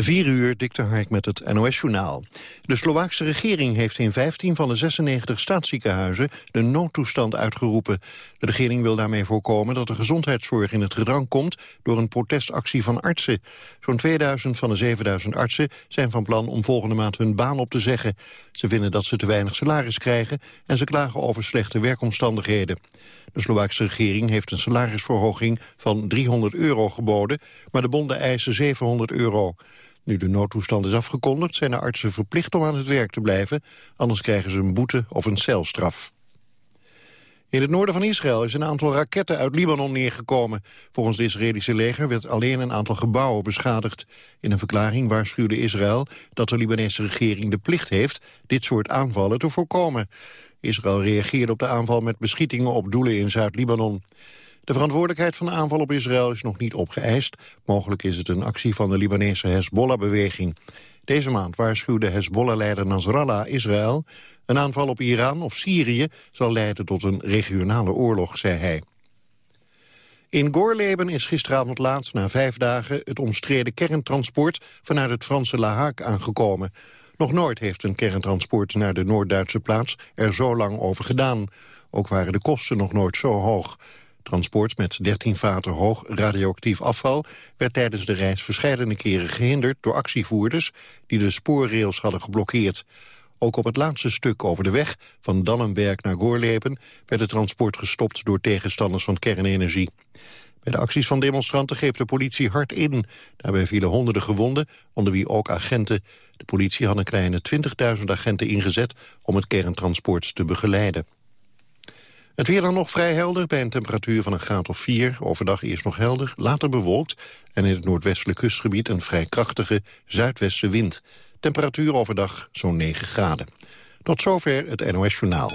4 uur, dikte Hark met het NOS-journaal. De Slovaakse regering heeft in 15 van de 96 staatsziekenhuizen de noodtoestand uitgeroepen. De regering wil daarmee voorkomen dat de gezondheidszorg in het gedrang komt door een protestactie van artsen. Zo'n 2000 van de 7000 artsen zijn van plan om volgende maand hun baan op te zeggen. Ze vinden dat ze te weinig salaris krijgen en ze klagen over slechte werkomstandigheden. De Slovaakse regering heeft een salarisverhoging van 300 euro geboden, maar de bonden eisen 700 euro. Nu de noodtoestand is afgekondigd zijn de artsen verplicht om aan het werk te blijven, anders krijgen ze een boete of een celstraf. In het noorden van Israël is een aantal raketten uit Libanon neergekomen. Volgens het Israëlische leger werd alleen een aantal gebouwen beschadigd. In een verklaring waarschuwde Israël dat de Libanese regering de plicht heeft dit soort aanvallen te voorkomen. Israël reageerde op de aanval met beschietingen op doelen in Zuid-Libanon. De verantwoordelijkheid van de aanval op Israël is nog niet opgeëist. Mogelijk is het een actie van de Libanese Hezbollah-beweging. Deze maand waarschuwde Hezbollah-leider Nasrallah Israël... een aanval op Iran of Syrië zal leiden tot een regionale oorlog, zei hij. In Gorleben is gisteravond laat, na vijf dagen... het omstreden kerntransport vanuit het Franse La Hague aangekomen. Nog nooit heeft een kerntransport naar de Noord-Duitse plaats er zo lang over gedaan. Ook waren de kosten nog nooit zo hoog. Transport met 13 vaten hoog radioactief afval werd tijdens de reis verschillende keren gehinderd door actievoerders die de spoorrails hadden geblokkeerd. Ook op het laatste stuk over de weg van Dannenberg naar Goorlepen werd het transport gestopt door tegenstanders van kernenergie. Bij de acties van demonstranten greep de politie hard in. Daarbij vielen honderden gewonden, onder wie ook agenten. De politie had een kleine 20.000 agenten ingezet om het kerntransport te begeleiden. Het weer dan nog vrij helder bij een temperatuur van een graad of 4. Overdag eerst nog helder, later bewolkt en in het noordwestelijk kustgebied een vrij krachtige zuidwestenwind. Temperatuur overdag zo'n 9 graden. Tot zover het NOS Journaal.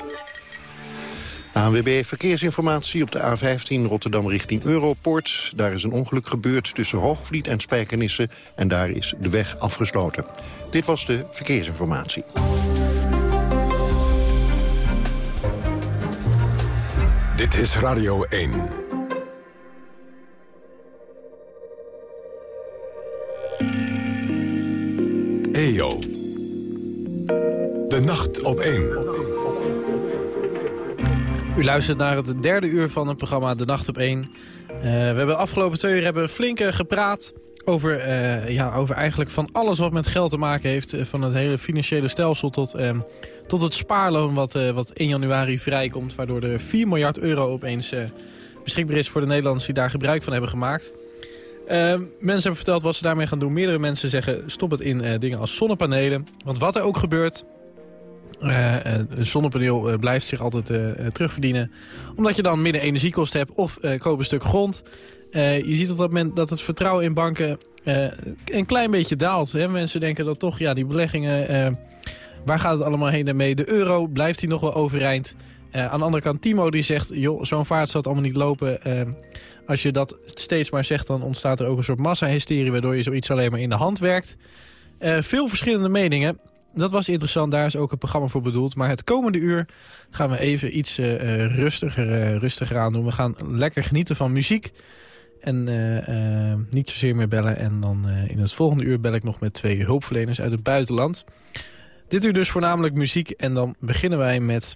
ANWB Verkeersinformatie op de A15 Rotterdam richting Europort. Daar is een ongeluk gebeurd tussen Hoogvliet en Spijkenisse... en daar is de weg afgesloten. Dit was de Verkeersinformatie. Dit is Radio 1. EO. De nacht op 1. U luistert naar het derde uur van het programma De Nacht op 1. Uh, we hebben de afgelopen twee uur hebben flink gepraat over, uh, ja, over eigenlijk van alles wat met geld te maken heeft. Van het hele financiële stelsel tot, uh, tot het spaarloon wat, uh, wat in januari vrijkomt. Waardoor er 4 miljard euro opeens beschikbaar is voor de Nederlanders die daar gebruik van hebben gemaakt. mensen hebben verteld wat ze daarmee gaan doen. Meerdere mensen zeggen stop het in dingen als zonnepanelen. Want wat er ook gebeurt, een zonnepaneel blijft zich altijd terugverdienen. Omdat je dan minder energiekosten hebt of koop een stuk grond. je ziet op dat moment dat het vertrouwen in banken een klein beetje daalt. Hè? Mensen denken dat toch, ja, die beleggingen... waar gaat het allemaal heen en mee? De euro, blijft die nog wel overeind? aan de andere kant, Timo die zegt... joh, zo'n vaart zal het allemaal niet lopen. als je dat steeds maar zegt, dan ontstaat er ook een soort massa-hysterie... waardoor je zoiets alleen maar in de hand werkt. veel verschillende meningen dat was interessant, daar is ook een programma voor bedoeld. Maar het komende uur gaan we even iets uh, rustiger, uh, rustiger aan doen. We gaan lekker genieten van muziek. En uh, niet zozeer meer bellen. En dan in het volgende uur bel ik nog met twee hulpverleners uit het buitenland. Dit uur dus voornamelijk muziek. En dan beginnen wij met,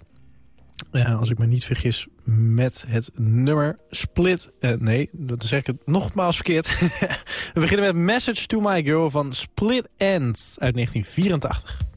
als ik me niet vergis, met het nummer Split. nee, dat zeg ik het nogmaals verkeerd. we beginnen met Message to My Girl van Split Ends uit 1984.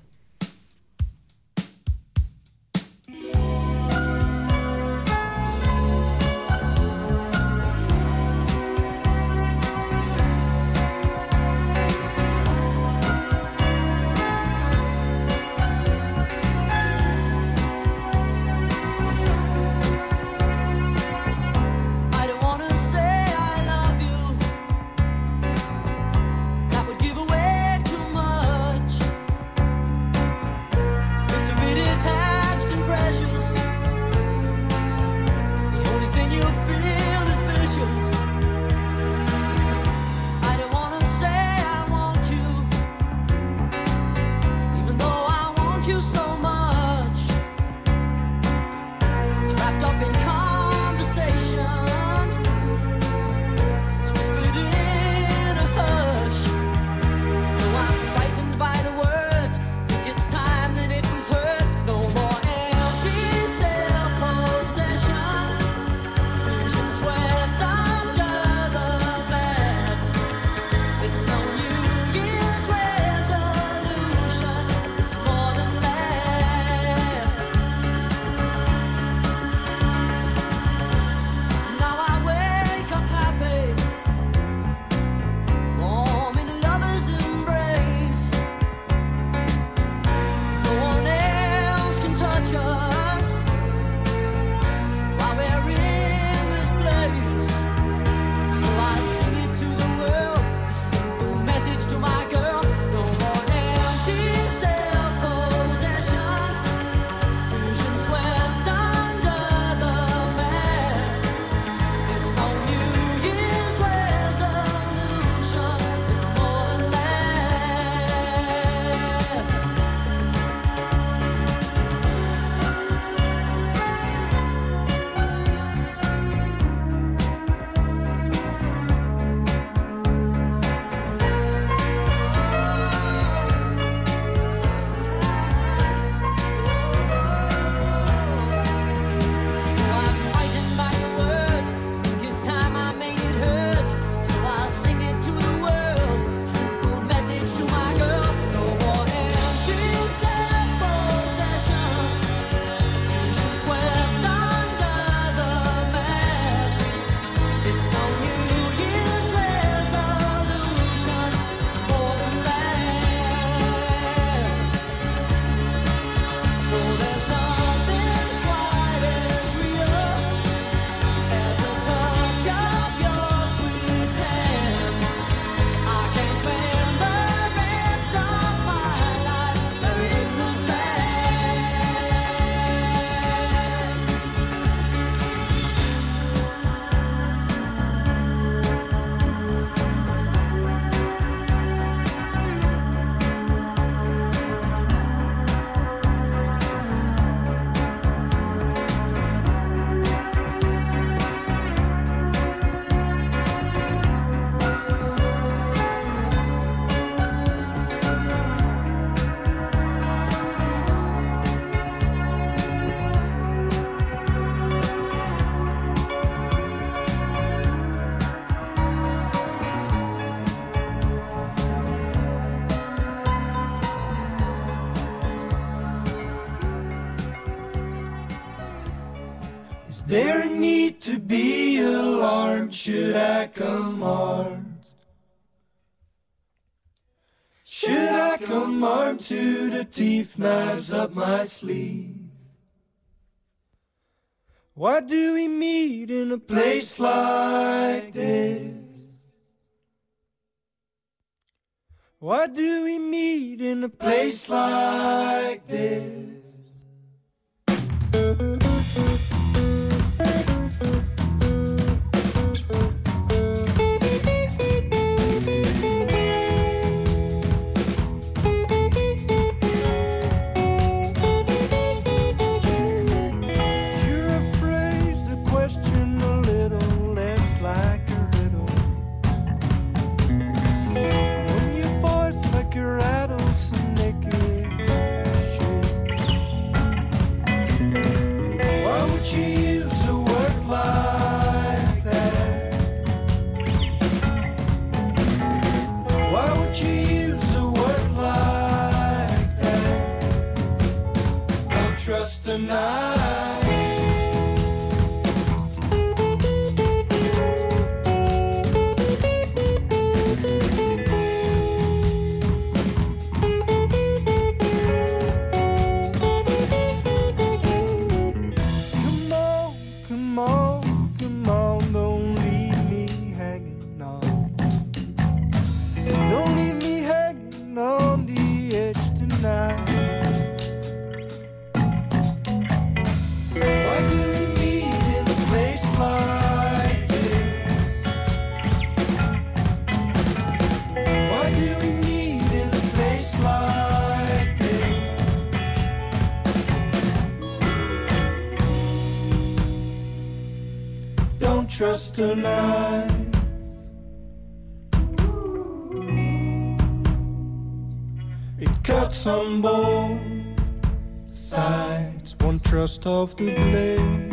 Teeth, knives up my sleeve? Why do we meet in a place like this? Why do we meet in a place like this? tonight. Knife. It cuts on both sides. One trust of the blade.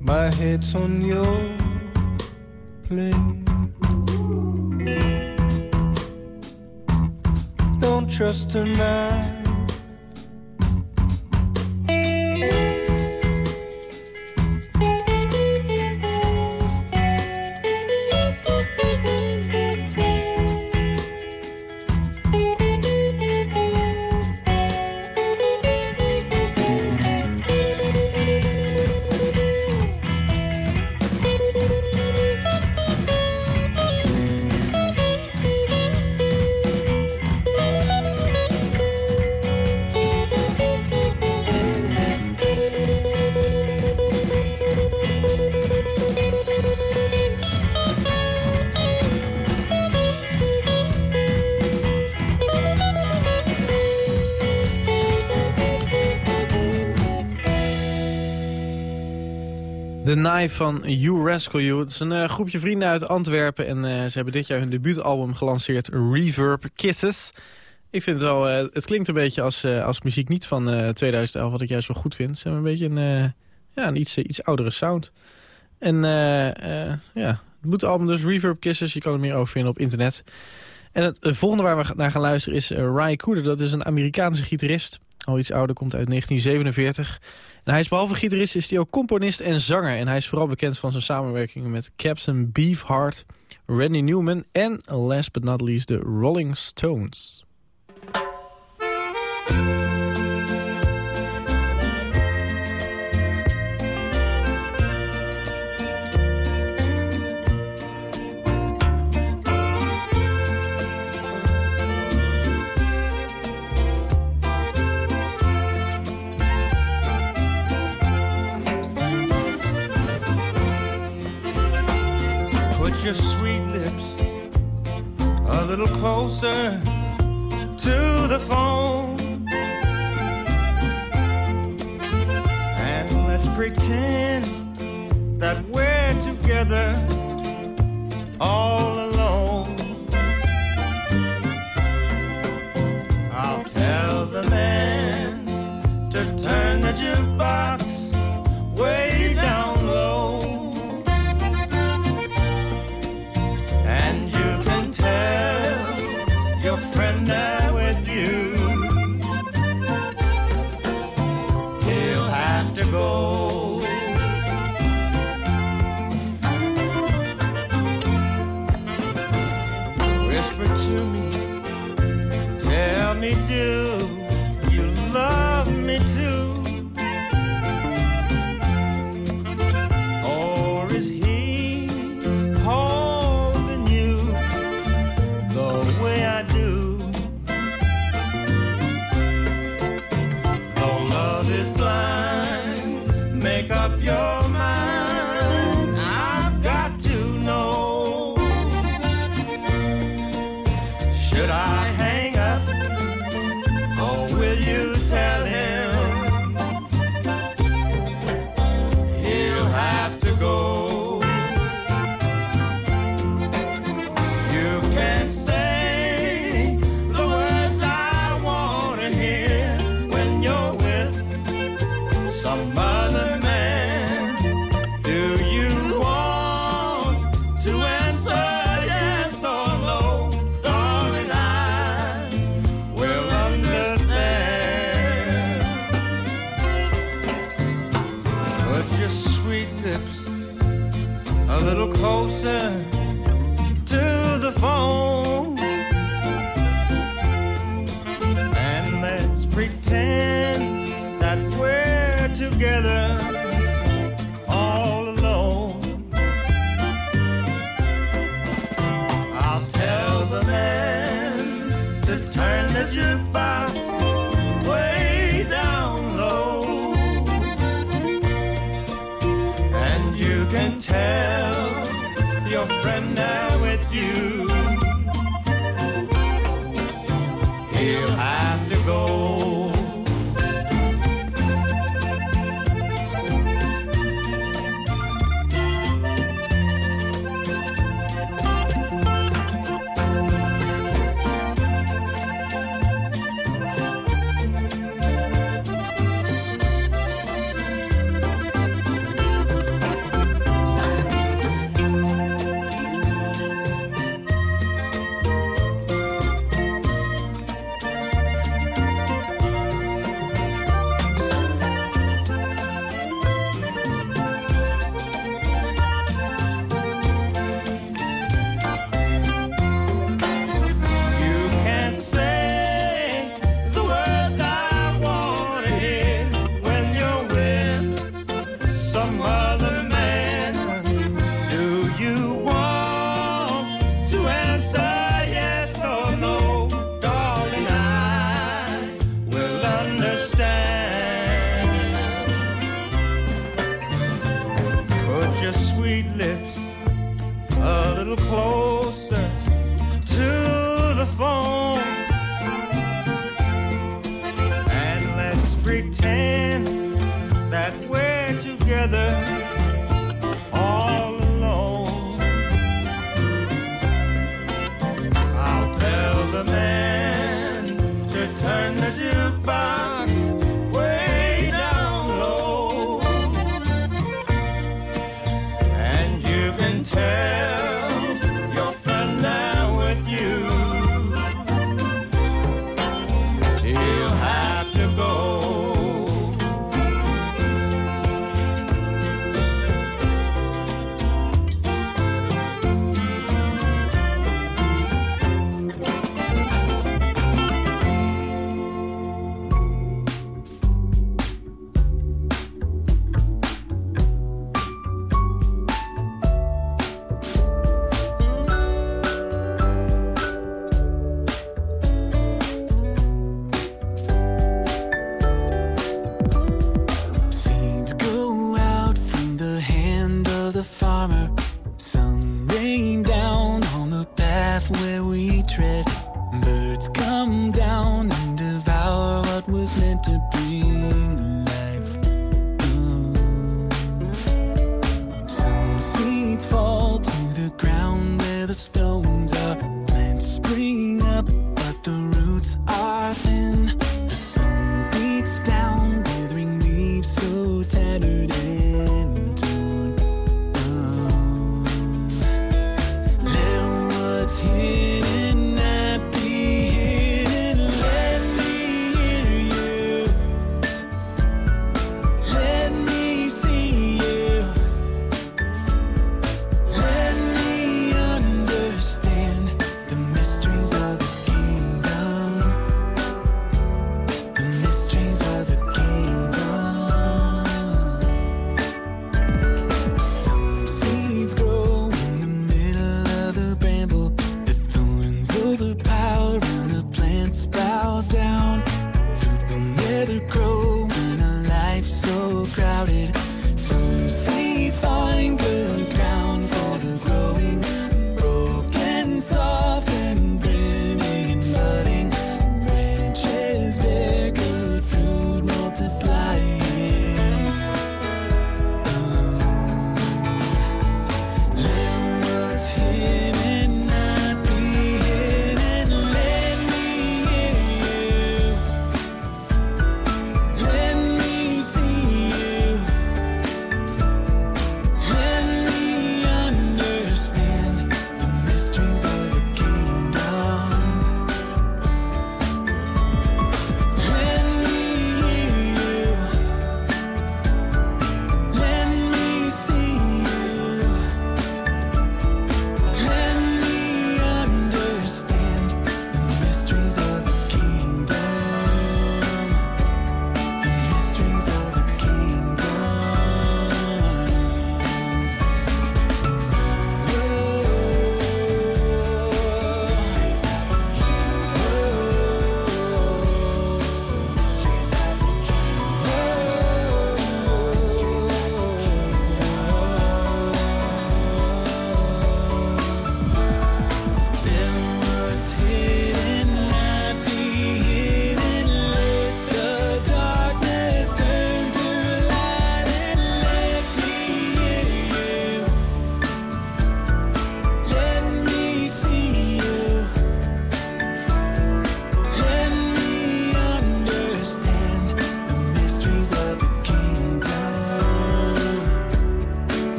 My head's on your plate. Don't trust a. Van You Rascal You. Het is een uh, groepje vrienden uit Antwerpen. En uh, ze hebben dit jaar hun debuutalbum gelanceerd, Reverb Kisses. Ik vind het wel, uh, het klinkt een beetje als, als muziek niet van 2011, wat ik juist wel goed vind. Ze hebben een beetje een, ja, een iets, iets oudere sound. En ja, het debuutalbum dus, Reverb Kisses. Je kan er meer over vinden op internet. En het volgende waar we naar gaan luisteren is Ry Cooder. Dat is een Amerikaanse gitarist. Al iets ouder, komt uit 1947. En hij is behalve gitarist is hij ook componist en zanger. En hij is vooral bekend van zijn samenwerkingen met Captain Beefheart, Randy Newman en last but not least de Rolling Stones. Little closer to the phone. And let's pretend that we're together all alone. I'll tell the man to turn the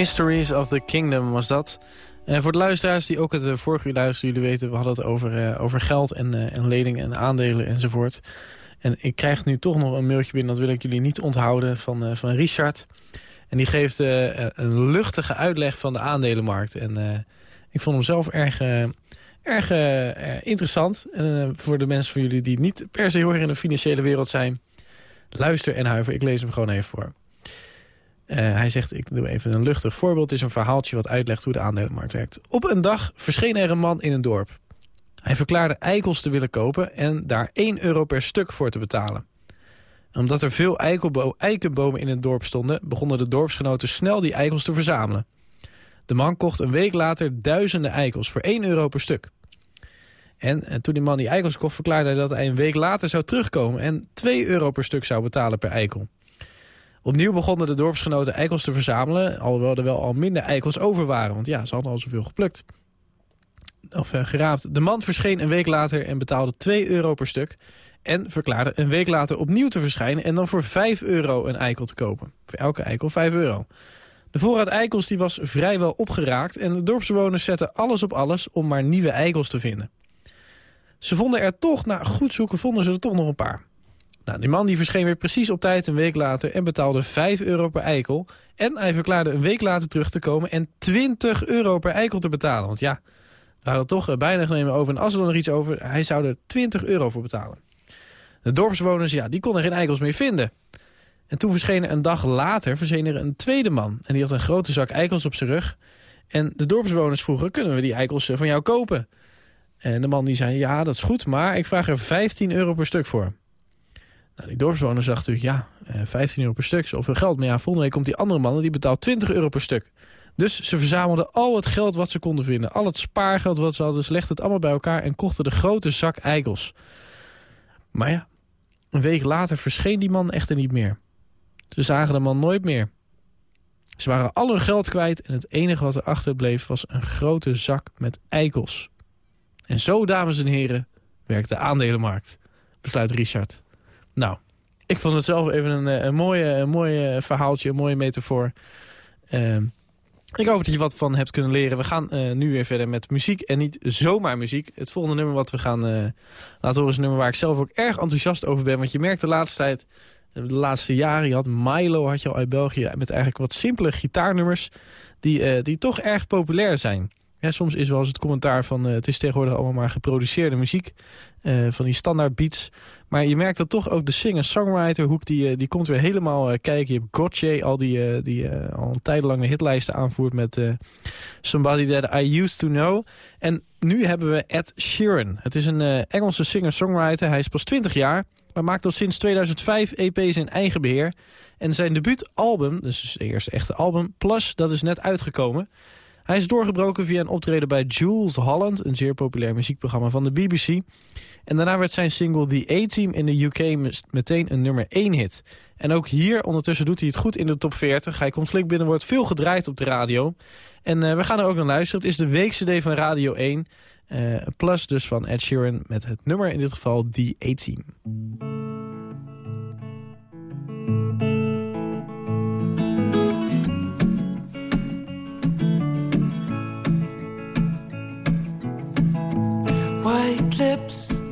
Mysteries of the Kingdom was dat. En voor de luisteraars die ook het eh, vorige uur luisteren... jullie weten, we hadden het over, eh, over geld en, eh, en leningen en aandelen enzovoort. En ik krijg nu toch nog een mailtje binnen... dat wil ik jullie niet onthouden, van, eh, van Richard. En die geeft eh, een luchtige uitleg van de aandelenmarkt. En eh, ik vond hem zelf erg, eh, erg eh, eh, interessant. En eh, voor de mensen van jullie die niet per se heel erg in de financiële wereld zijn... luister en huiver, ik lees hem gewoon even voor. Eh, hij zegt, ik doe even een luchtig voorbeeld. Het is een verhaaltje wat uitlegt hoe de aandelenmarkt werkt. Op een dag verscheen er een man in een dorp. Hij verklaarde eikels te willen kopen en daar 1 euro per stuk voor te betalen. Omdat er veel eikenbomen in het dorp stonden... begonnen de dorpsgenoten snel die eikels te verzamelen. De man kocht een week later duizenden eikels voor 1 euro per stuk. En, en toen die man die eikels kocht, verklaarde hij dat hij een week later zou terugkomen... en 2 euro per stuk zou betalen per eikel. Opnieuw begonnen de dorpsgenoten eikels te verzamelen... alhoewel er wel al minder eikels over waren. Want ja, ze hadden al zoveel geplukt. Of uh, geraapt. De man verscheen een week later en betaalde 2 euro per stuk... en verklaarde een week later opnieuw te verschijnen... en dan voor 5 euro een eikel te kopen. Voor elke eikel 5 euro. De voorraad eikels die was vrijwel opgeraakt... en de dorpsbewoners zetten alles op alles om maar nieuwe eikels te vinden. Ze vonden er toch, na goed zoeken, vonden ze er toch nog een paar. Nou, die man die verscheen weer precies op tijd een week later en betaalde 5 euro per eikel. En hij verklaarde een week later terug te komen en 20 euro per eikel te betalen. Want ja, We hadden toch eh, bijna genomen over. En als er dan nog iets over, hij zou er 20 euro voor betalen. De dorpsbewoners, ja, die konden geen eikels meer vinden. En toen verscheen er een dag later verscheen er een tweede man. En die had een grote zak eikels op zijn rug. En de dorpsbewoners vroegen, kunnen we die eikels eh, van jou kopen? En de man die zei, ja, dat is goed, maar ik vraag er 15 euro per stuk voor. Nou, die dorpsbewoners dachten natuurlijk, ja, eh, 15 euro per stuk, zoveel geld. Maar ja, volgende week komt die andere man en die betaalt 20 euro per stuk. Dus ze verzamelden al het geld wat ze konden vinden. Al het spaargeld wat ze hadden, ze legden het allemaal bij elkaar... en kochten de grote zak eikels. Maar ja, een week later verscheen die man echter niet meer. Ze zagen de man nooit meer. Ze waren al hun geld kwijt en het enige wat er achterbleef was een grote zak met eikels. En zo, dames en heren, werkt de aandelenmarkt, besluit Richard. Nou, ik vond het zelf even een, eh, een, mooie, een mooie verhaaltje, een mooie metafoor. Ehm, ik hoop dat je wat van hebt kunnen leren. We gaan eh, nu weer verder met muziek en niet zomaar muziek. Het volgende nummer wat we gaan eh, laten horen is een nummer waar ik zelf ook erg enthousiast over ben. Want je merkt de laatste tijd, eh, de laatste jaren, je had Milo had je al uit België... met eigenlijk wat simpele gitaarnummers die, eh, die toch erg populair zijn. Ja, soms is wel eens het commentaar van eh, het is tegenwoordig allemaal maar geproduceerde muziek. eh, van die standaard beats. Maar je merkt dat toch ook de singer-songwriter hoek die, eh, die komt weer helemaal eh, kijken. Je hebt Gotye al die, eh, die al een tijdenlange hitlijsten aanvoert met Somebody That I Used To Know. En nu hebben we Ed Sheeran. Het is een Engelse singer-songwriter. Hij is pas 20 jaar, maar maakt al sinds 2005 EP's in eigen beheer. En zijn debuutalbum, dus zijn eerste echte album, Plus, dat is net uitgekomen. Hij is doorgebroken via een optreden bij Jules Holland... een zeer populair muziekprogramma van de BBC. En daarna werd zijn single The A-Team in de UK meteen een nummer 1 hit. En ook hier ondertussen doet hij het goed in de top 40. Hij komt flink binnen, wordt veel gedraaid op de radio. En eh, we gaan er ook naar luisteren. Het is de weekcd van Radio 1. eh, plus dus van Ed Sheeran met het nummer in dit geval The A-Team. Lips,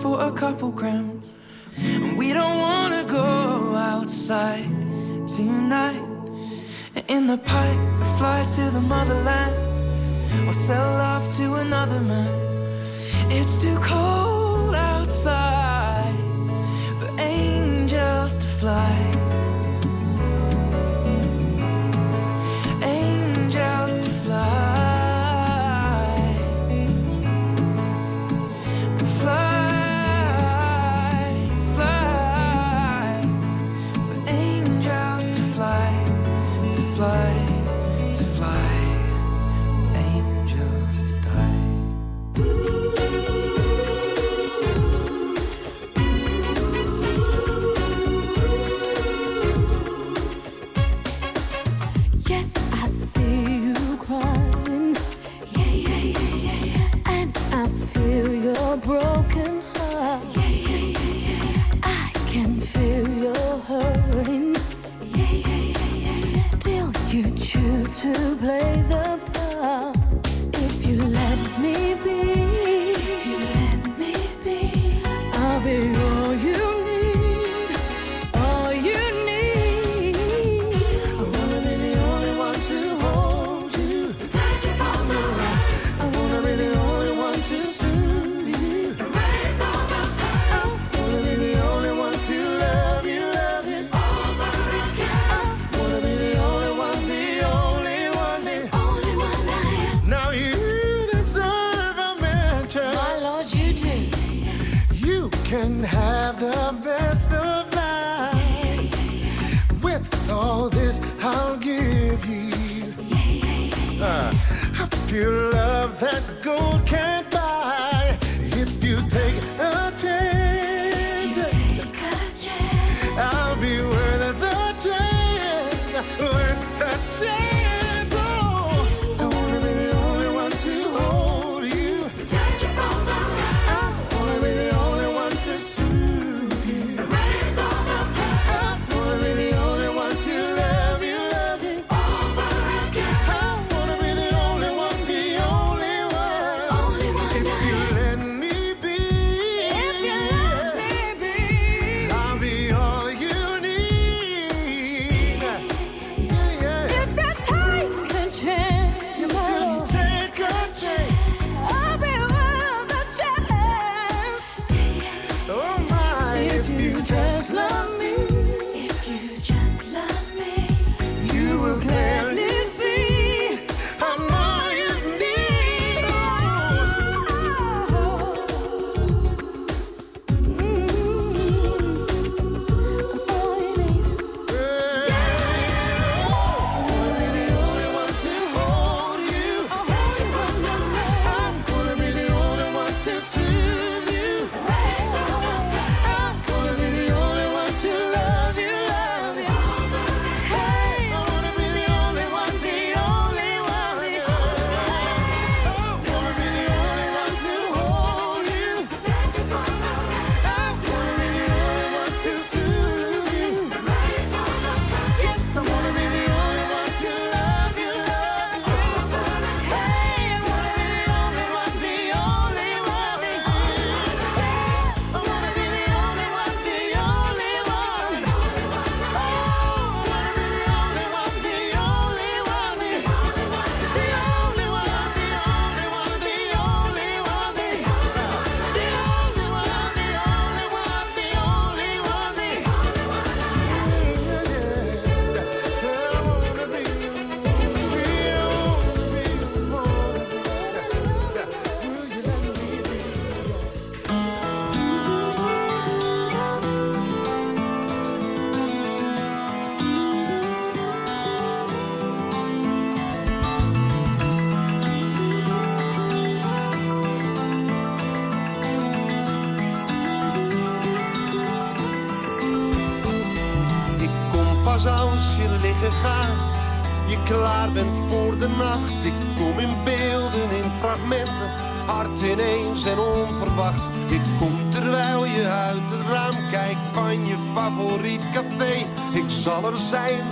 for a couple grams. And we don't wanna go outside tonight. In the pipe, we fly to the motherland, or sell off to another man. It's too cold outside for angels to fly. to play the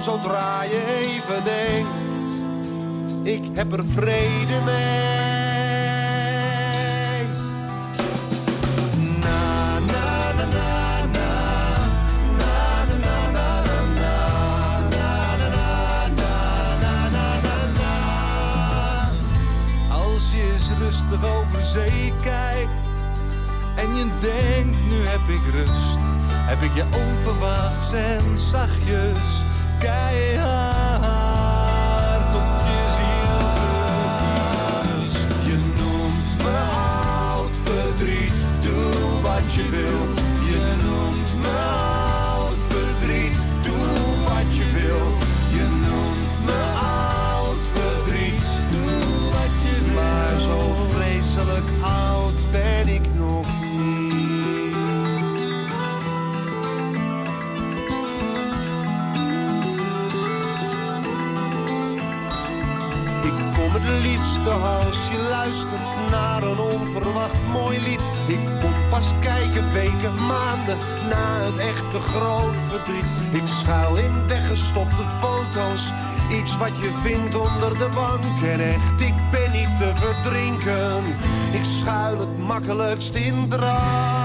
zodra je even denkt, ik heb er vrede mee. Naar een onverwacht mooi lied. Ik kom pas kijken weken, maanden na het echte groot verdriet. Ik schuil in weggestopte foto's, iets wat je vindt onder de bank. En echt, ik ben niet te verdrinken, ik schuil het makkelijkst in drank.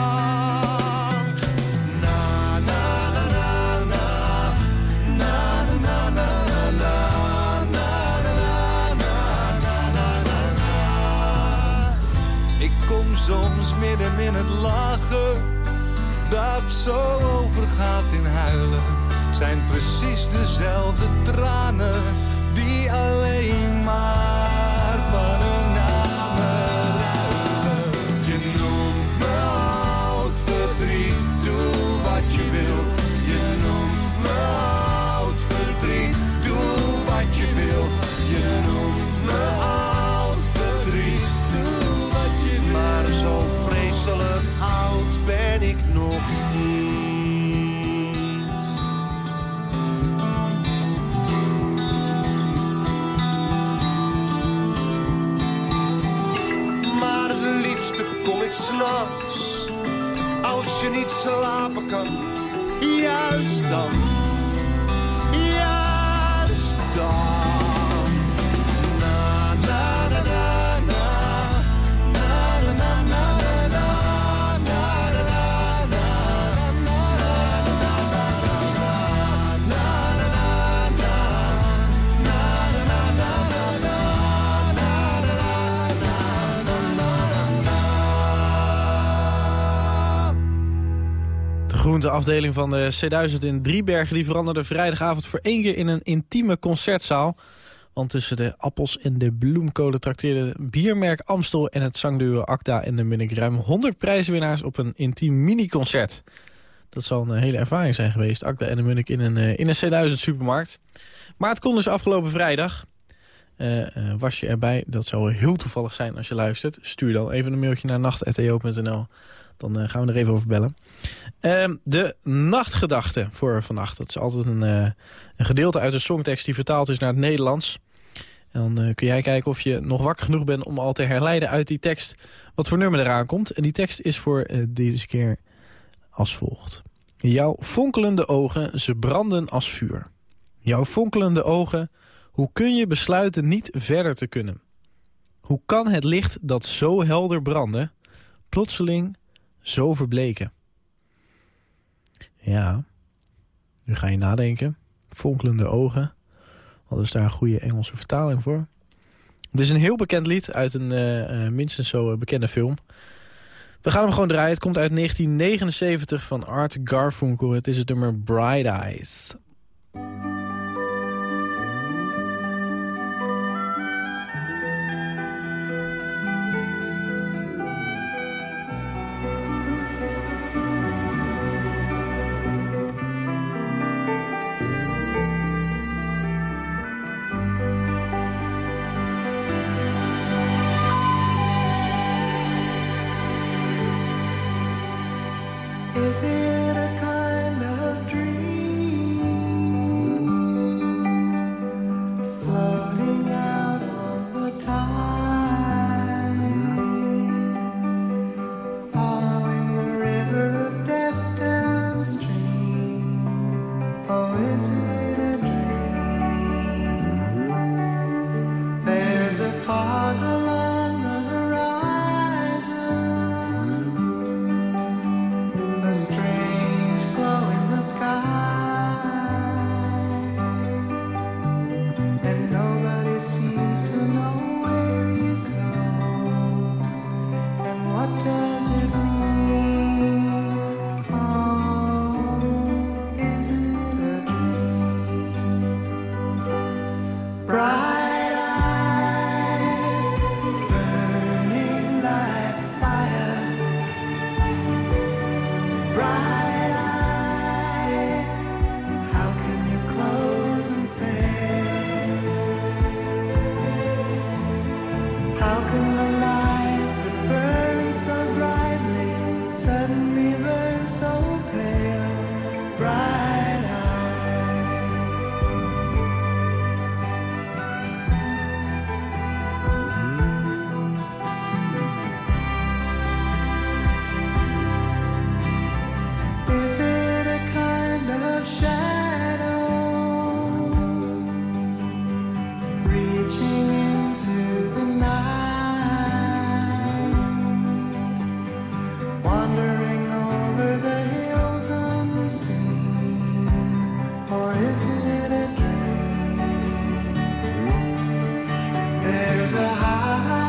Groenteafdeling van de C1000 in Driebergen... die veranderde vrijdagavond voor één keer in een intieme concertzaal. Want tussen de appels en de bloemkolen trakteerde biermerk Amstel... en het zangduo Acta en de Munnik ruim 100 prijswinnaars... op een intiem mini-concert. Dat zal een hele ervaring zijn geweest, Acta en de Munnik in een, eh, in een C1000 supermarkt. Maar het kon dus afgelopen vrijdag. Eh, eh, was je erbij? Dat zou heel toevallig zijn als je luistert. Stuur dan even een mailtje naar nacht.eo.nl. Dan eh, gaan we er even over bellen. Ehm, de nachtgedachte voor vannacht. Dat is altijd een, eh, een gedeelte uit de songtekst die vertaald is naar het Nederlands. Dan eh, kun jij kijken of je nog wakker genoeg bent om al te herleiden uit die tekst wat voor nummer eraan komt. En die tekst is voor deze keer als volgt. Jouw fonkelende ogen, ze branden als vuur. Jouw fonkelende ogen, hoe kun je besluiten niet verder te kunnen? Hoe kan het licht dat zo helder brandde, plotseling zo verbleken? Ja, nu ga je nadenken. Fonkelende ogen. Wat is daar een goede Engelse vertaling voor? Het is een heel bekend lied uit een eh, eh, minstens zo eh, bekende film. We gaan hem gewoon draaien. Het komt uit 1979 van Art Garfunkel. Het is het nummer Bright Eyes. Is it a to hide.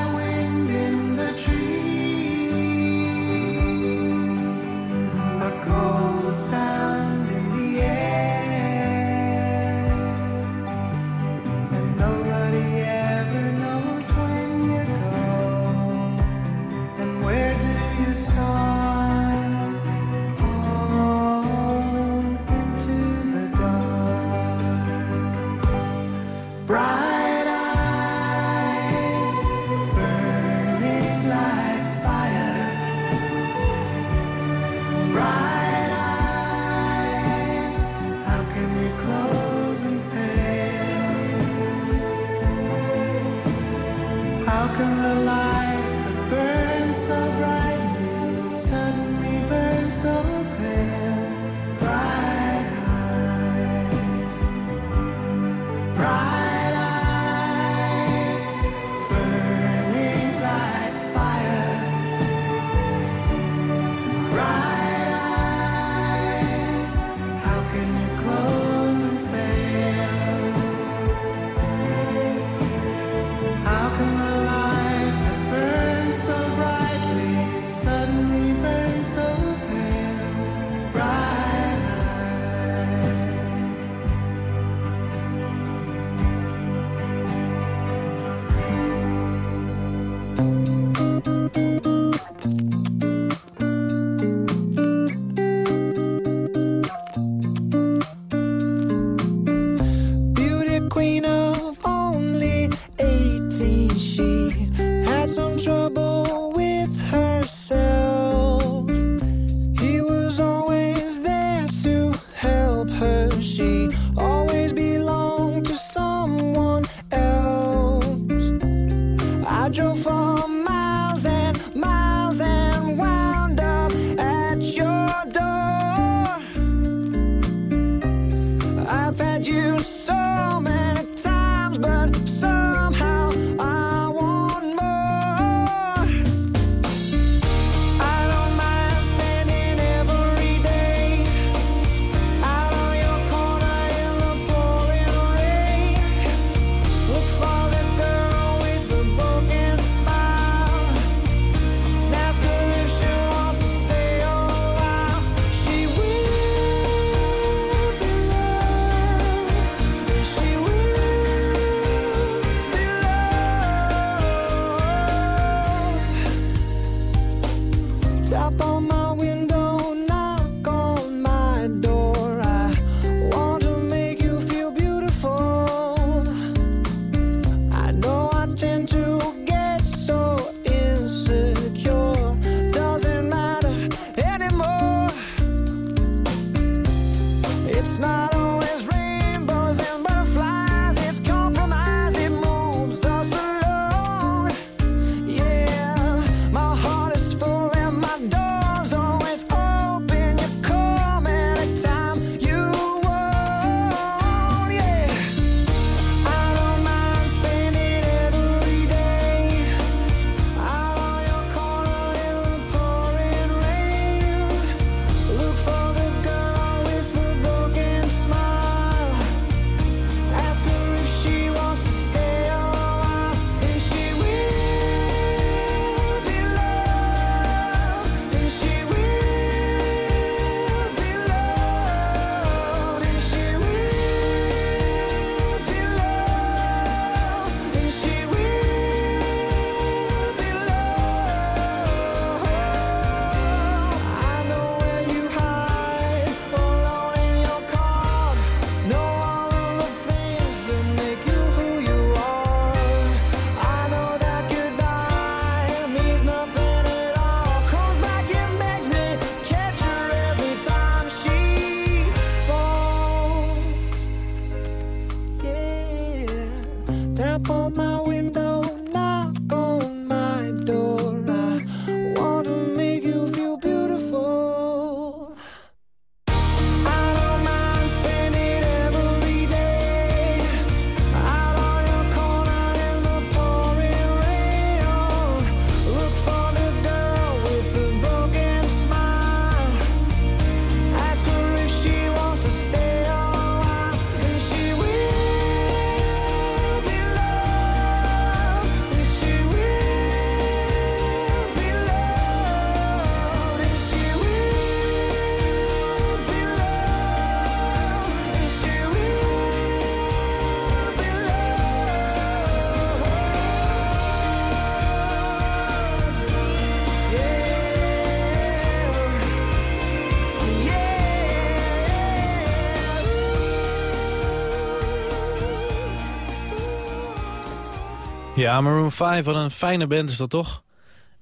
Ja, Maroon 5, wat een fijne band is dat toch?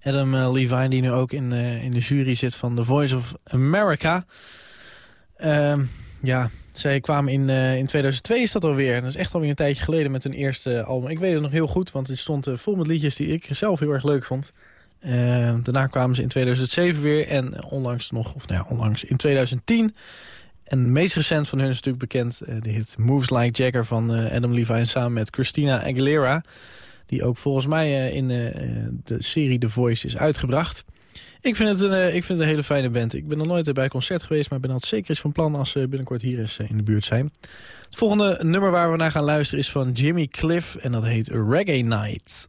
Adam eh, Levine, die nu ook in, eh, in de jury zit van The Voice of America. Ehm, ja, zij kwamen in, eh, in 2002 is dat alweer. Dat is echt alweer een tijdje geleden met hun eerste album. Ik weet het nog heel goed, want het stond vol met liedjes die ik zelf heel erg leuk vond. Ehm, daarna kwamen ze in 2007 weer en onlangs nog, of nou ja, onlangs in 2010... En het meest recent van hun is natuurlijk bekend... de hit Moves Like Jagger van Adam Levine samen met Christina Aguilera. Die ook volgens mij eh, in eh, de serie The Voice is uitgebracht. Ik vind, het een, eh, ik vind een hele fijne band. Ik ben nog nooit bij een concert geweest... maar ik ben altijd zeker eens van plan als ze binnenkort hier eens in de buurt zijn. Het volgende nummer waar we naar gaan luisteren is van Jimmy Cliff... en dat heet Reggae Night.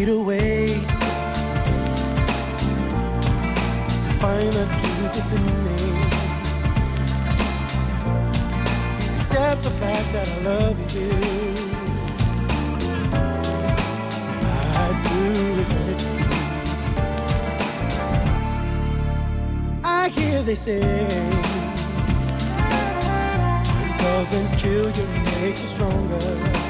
I need a way to find the truth within me. Except the fact that I love you. Right through eternity. I hear they say it doesn't kill you, makes you stronger.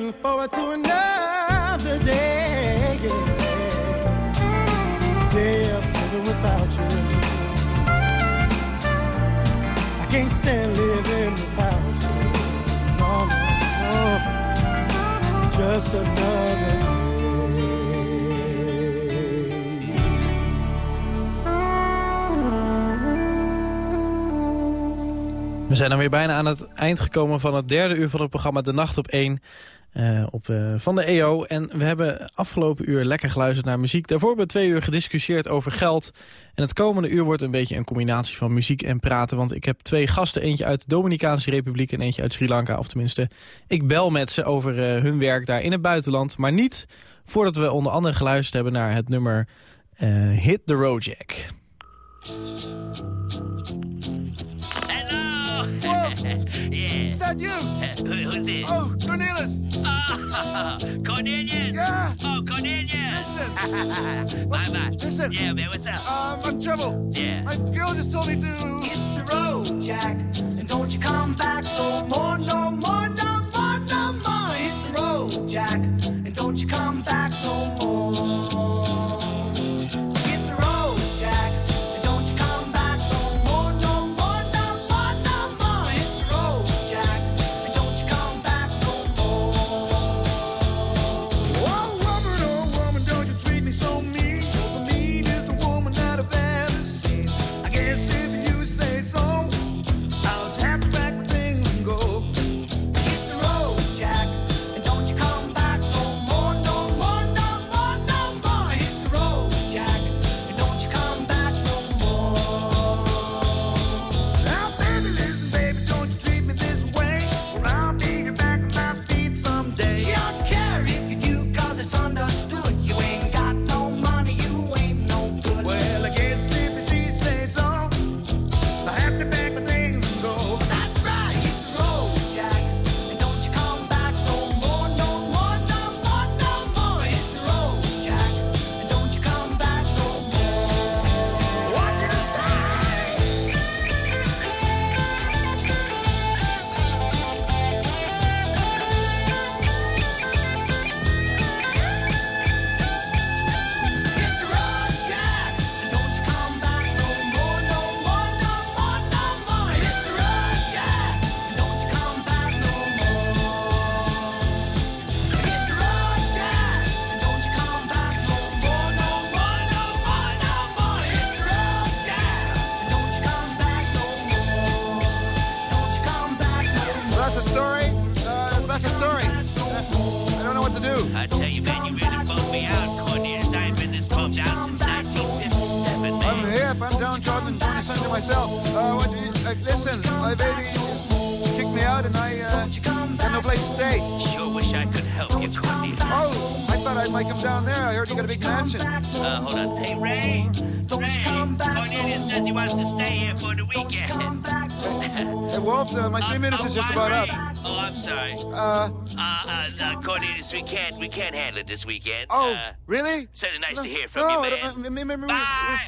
Looking forward to another day. Day of living without you. I can't stand living without you. No, no, no. Just another day. We zijn dan weer bijna aan het eind gekomen van het derde uur van het programma De Nacht op 1 eh, op, eh, van de EO. En we hebben afgelopen uur lekker geluisterd naar muziek. Daarvoor hebben we twee uur gediscussieerd over geld. En het komende uur wordt een beetje een combinatie van muziek en praten. Want ik heb twee gasten, eentje uit de Dominicaanse Republiek en eentje uit Sri Lanka. Of tenminste, ik bel met ze over eh, hun werk daar in het buitenland. Maar niet voordat we onder andere geluisterd hebben naar het nummer Hit the Road Jack. Yeah. Is that you? Who, who's it? Oh, Cornelis. Ah, Cornelius. Yeah. Oh, Cornelius. Listen. My man. Listen. Yeah, man. What's up? Um, I'm in trouble. Yeah. My girl just told me to Hit the road, Jack, and don't you come back no more, no more, no more, no more. Hit the road, Jack, and don't you come back no more. From no, you, I man. don't- uh, me- me- me- Bye.